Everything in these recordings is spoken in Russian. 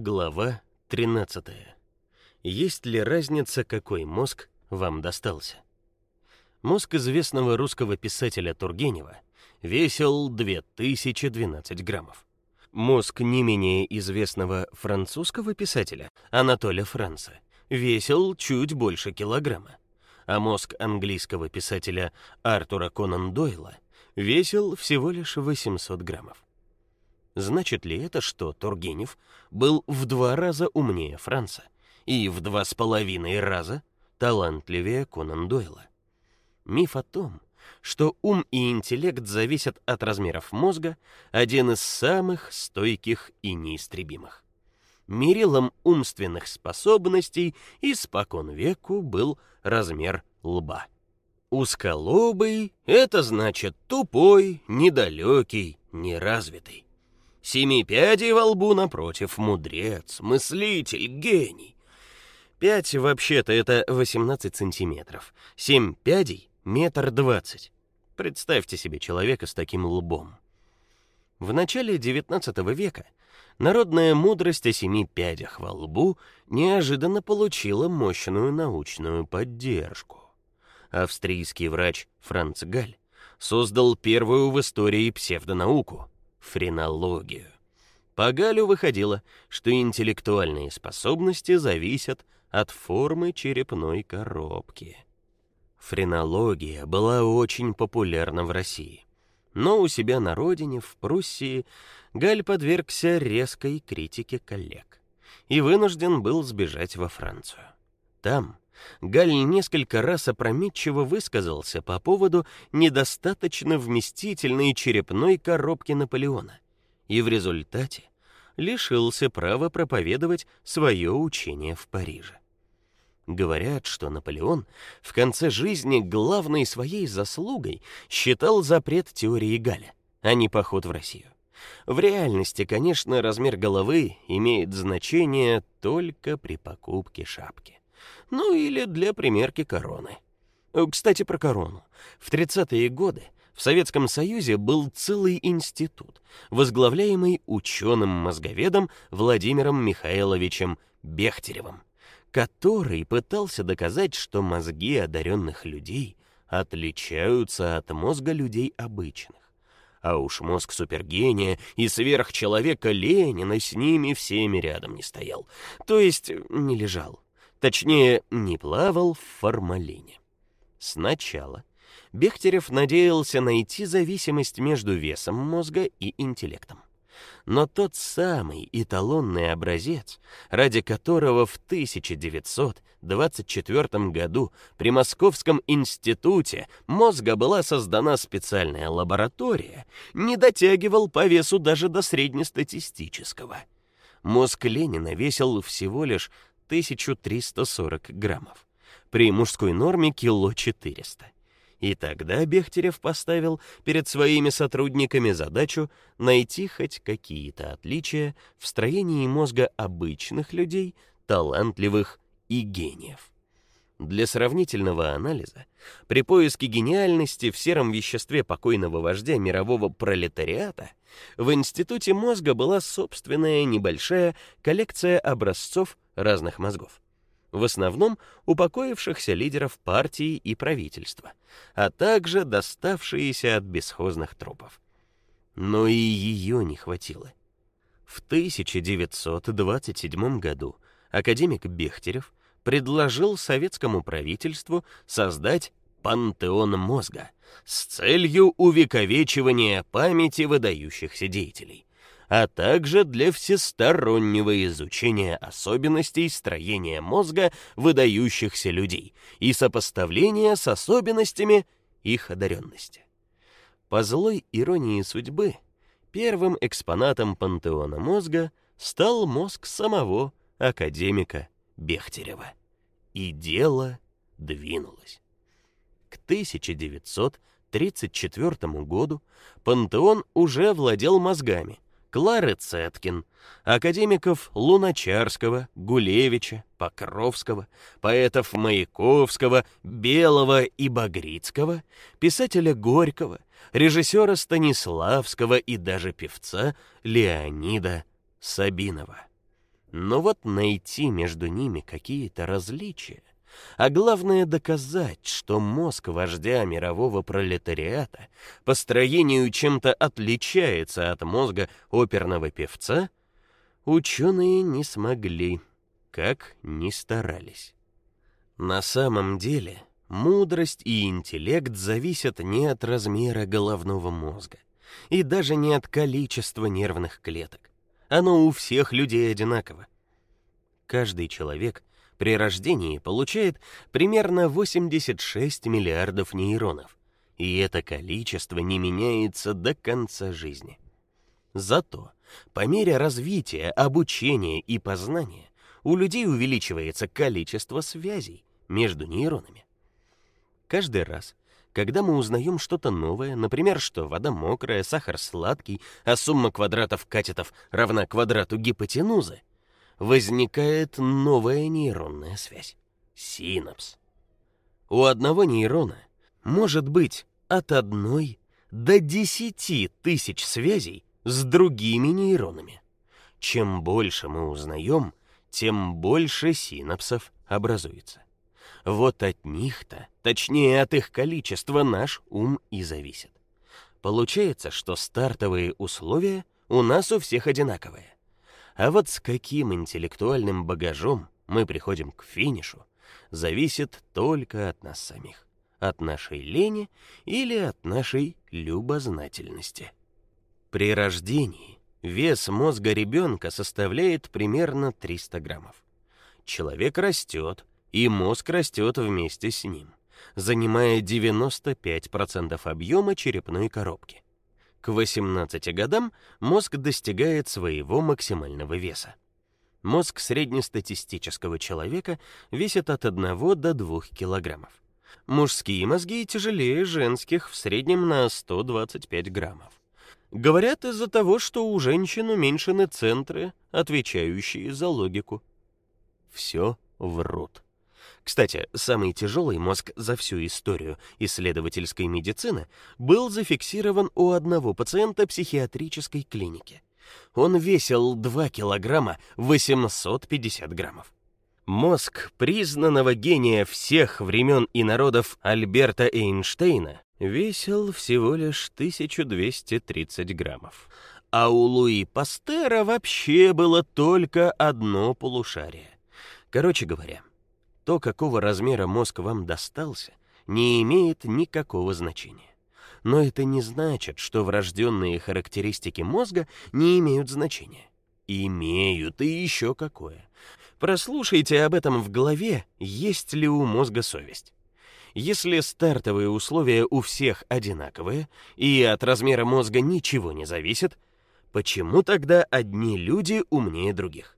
Глава 13. Есть ли разница, какой мозг вам достался? Мозг известного русского писателя Тургенева весил 2012 граммов. Мозг не менее известного французского писателя Анатоля Франца весил чуть больше килограмма, а мозг английского писателя Артура Конан Дойла весил всего лишь 800 граммов. Значит ли это, что Тургенев был в два раза умнее Франца и в два с половиной раза талантливее Конан Дойла? Миф о том, что ум и интеллект зависят от размеров мозга, один из самых стойких и неистребимых. Мерилом умственных способностей испокон веку был размер лба. Узколобый это значит тупой, недалекий, неразвитый. Семи пядей во лбу напротив мудрец, мыслитель, гений. Пять вообще-то это 18 сантиметров. Семь пядей метр двадцать. Представьте себе человека с таким лбом. В начале XIX века народная мудрость о семи пядях во лбу неожиданно получила мощную научную поддержку. Австрийский врач Франц Галь создал первую в истории псевдонауку френологию. По Галю выходило, что интеллектуальные способности зависят от формы черепной коробки. Френология была очень популярна в России. Но у себя на родине, в Пруссии, Галь подвергся резкой критике коллег и вынужден был сбежать во Францию. Там Галь несколько раз опрометчиво высказался по поводу недостаточно вместительной черепной коробки Наполеона и в результате лишился права проповедовать свое учение в Париже. Говорят, что Наполеон в конце жизни главной своей заслугой считал запрет теории Галя, а не поход в Россию. В реальности, конечно, размер головы имеет значение только при покупке шапки ну или для примерки короны. Э, кстати, про корону. В 30-е годы в Советском Союзе был целый институт, возглавляемый ученым-мозговедом Владимиром Михайловичем Бехтеревым, который пытался доказать, что мозги одаренных людей отличаются от мозга людей обычных. А уж мозг супергения и сверхчеловека Ленина с ними всеми рядом не стоял, то есть не лежал. Точнее, не плавал в формалине. Сначала Бехтерев надеялся найти зависимость между весом мозга и интеллектом. Но тот самый эталонный образец, ради которого в 1924 году при Московском институте мозга была создана специальная лаборатория, не дотягивал по весу даже до среднестатистического. Мозг Ленина весил всего лишь 1340 граммов. При мужской норме кило 400. И тогда Бехтерев поставил перед своими сотрудниками задачу найти хоть какие-то отличия в строении мозга обычных людей, талантливых и гениев. Для сравнительного анализа при поиске гениальности в сером веществе покойного вождя мирового пролетариата в институте мозга была собственная небольшая коллекция образцов разных мозгов. В основном упокоившихся лидеров партии и правительства, а также доставшиеся от бесхозных трупов. Но и ее не хватило. В 1927 году академик Бехтерев предложил советскому правительству создать пантеон мозга с целью увековечивания памяти выдающихся деятелей а также для всестороннего изучения особенностей строения мозга выдающихся людей и сопоставления с особенностями их одаренности. По злой иронии судьбы, первым экспонатом пантеона мозга стал мозг самого академика Бехтерева. И дело двинулось. К 1934 году пантеон уже владел мозгами, Клары Цеткин, академиков Луначарского, Гулевича, Покровского, поэтов Маяковского, Белого и Багрицкого, писателя Горького, режиссера Станиславского и даже певца Леонида Сабинова. Но вот найти между ними какие-то различия, а главное доказать, что мозг вождя мирового пролетариата по строению чем-то отличается от мозга оперного певца, ученые не смогли, как ни старались. На самом деле, мудрость и интеллект зависят не от размера головного мозга и даже не от количества нервных клеток. Оно у всех людей одинаково. Каждый человек при рождении получает примерно 86 миллиардов нейронов, и это количество не меняется до конца жизни. Зато по мере развития, обучения и познания у людей увеличивается количество связей между нейронами. Каждый раз, когда мы узнаем что-то новое, например, что вода мокрая, сахар сладкий, а сумма квадратов катетов равна квадрату гипотенузы, возникает новая нейронная связь синапс. У одного нейрона может быть от одной до десяти тысяч связей с другими нейронами. Чем больше мы узнаем, тем больше синапсов образуется. Вот от них-то, точнее от их количества, наш ум и зависит. Получается, что стартовые условия у нас у всех одинаковые. А вот с каким интеллектуальным багажом мы приходим к финишу, зависит только от нас самих, от нашей лени или от нашей любознательности. При рождении вес мозга ребенка составляет примерно 300 граммов. Человек растет, и мозг растет вместе с ним, занимая 95% объема черепной коробки. К 18 годам мозг достигает своего максимального веса. Мозг среднестатистического человека весит от 1 до 2 килограммов. Мужские мозги тяжелее женских в среднем на 125 граммов. Говорят из-за того, что у женщин уменьшены центры, отвечающие за логику. Все врут. Кстати, самый тяжелый мозг за всю историю исследовательской медицины был зафиксирован у одного пациента психиатрической клиники. Он весил 2 килограмма 850 граммов. Мозг признанного гения всех времен и народов Альберта Эйнштейна весил всего лишь 1230 граммов. А у Луи Пастера вообще было только одно полушарие. Короче говоря, то, какого размера мозг вам достался, не имеет никакого значения. Но это не значит, что врожденные характеристики мозга не имеют значения. Имеют и еще какое. Прослушайте об этом в голове, есть ли у мозга совесть. Если стартовые условия у всех одинаковые и от размера мозга ничего не зависит, почему тогда одни люди умнее других?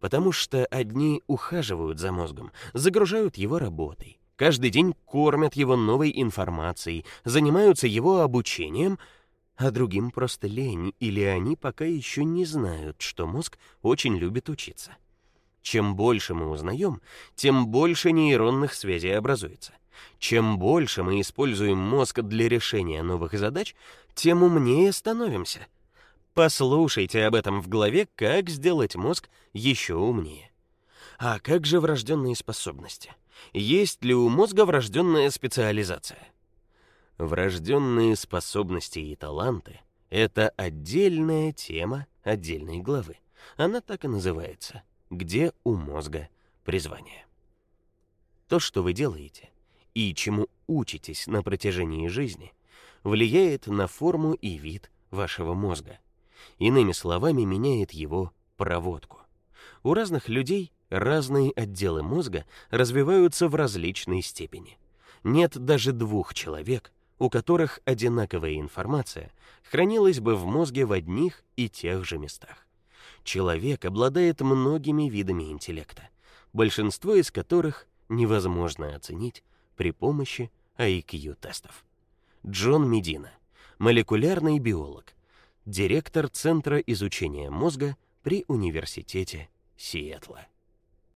Потому что одни ухаживают за мозгом, загружают его работой, каждый день кормят его новой информацией, занимаются его обучением, а другим просто лень, или они пока еще не знают, что мозг очень любит учиться. Чем больше мы узнаем, тем больше нейронных связей образуется. Чем больше мы используем мозг для решения новых задач, тем умнее становимся. Послушайте об этом в главе «Как сделать мозг еще умнее». А как же врожденные способности? Есть ли у мозга врожденная специализация? Врожденные способности и таланты — это отдельная тема отдельной главы. Она так и называется «Где у мозга призвание?». То, что вы делаете и чему учитесь на протяжении жизни, влияет на форму и вид вашего мозга иными словами, меняет его проводку. У разных людей разные отделы мозга развиваются в различной степени. Нет даже двух человек, у которых одинаковая информация хранилась бы в мозге в одних и тех же местах. Человек обладает многими видами интеллекта, большинство из которых невозможно оценить при помощи IQ-тестов. Джон Медина, молекулярный биолог, директор Центра изучения мозга при Университете Сиэтла.